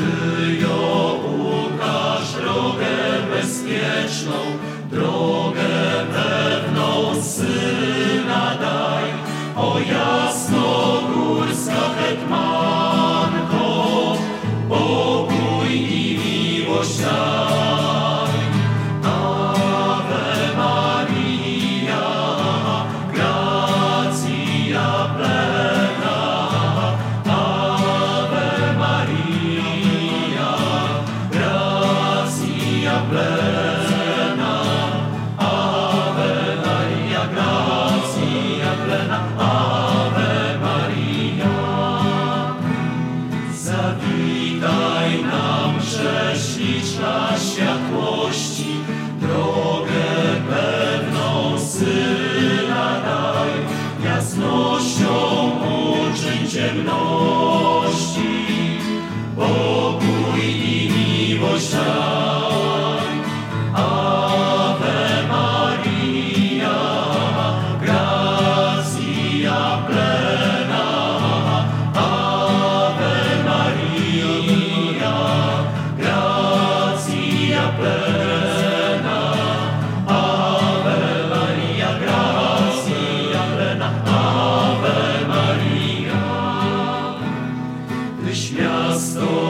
Gdy ją ukaż drogę bezpieczną, drogę ache a byś miasto.